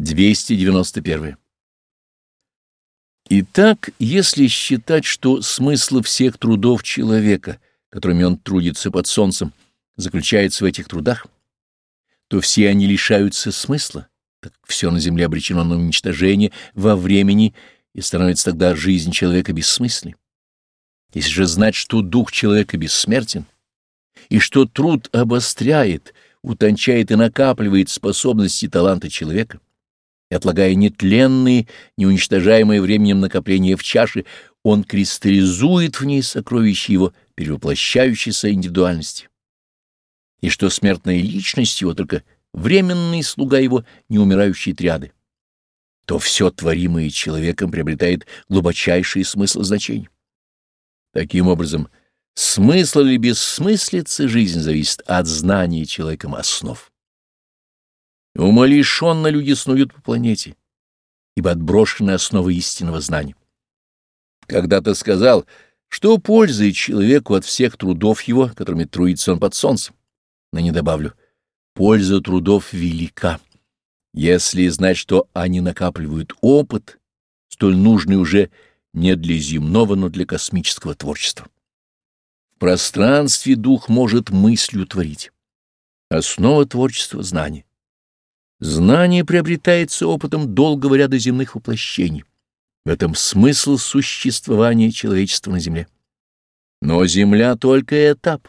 291. Итак, если считать, что смысл всех трудов человека, которыми он трудится под солнцем, заключается в этих трудах, то все они лишаются смысла, так все на земле обречено на уничтожение во времени и становится тогда жизнь человека бессмысленной. Если же знать, что дух человека бессмертен, и что труд обостряет, утончает и накапливает способности и таланты человека, и отлагая нетленные, неуничтожаемые временем накопления в чаше, он кристаллизует в ней сокровища его перевоплощающейся индивидуальности. И что смертная личность его только временный слуга его неумирающей триады, то все творимое человеком приобретает глубочайший смысл значения. Таким образом, смысл или бессмыслица жизнь зависит от знания человеком основ. Умалишенно люди снуют по планете, ибо отброшены основы истинного знания. Когда-то сказал, что пользует человеку от всех трудов его, которыми трудится он под солнцем. Но не добавлю, польза трудов велика, если знать, что они накапливают опыт, столь нужный уже не для земного, но для космического творчества. В пространстве дух может мыслью творить. Основа творчества — знание. Знание приобретается опытом долгого ряда земных воплощений. В этом смысл существования человечества на Земле. Но Земля — только этап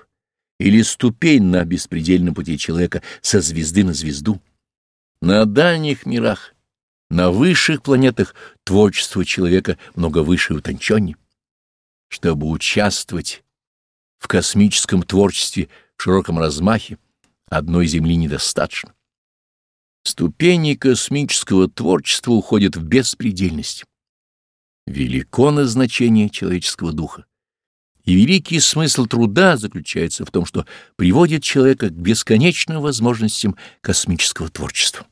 или ступень на беспредельном пути человека со звезды на звезду. На дальних мирах на высших планетах творчество человека много выше и утонченнее. Чтобы участвовать в космическом творчестве в широком размахе, одной Земли недостаточно. Ступени космического творчества уходят в беспредельность. Велико назначение человеческого духа. И великий смысл труда заключается в том, что приводит человека к бесконечным возможностям космического творчества.